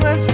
promise.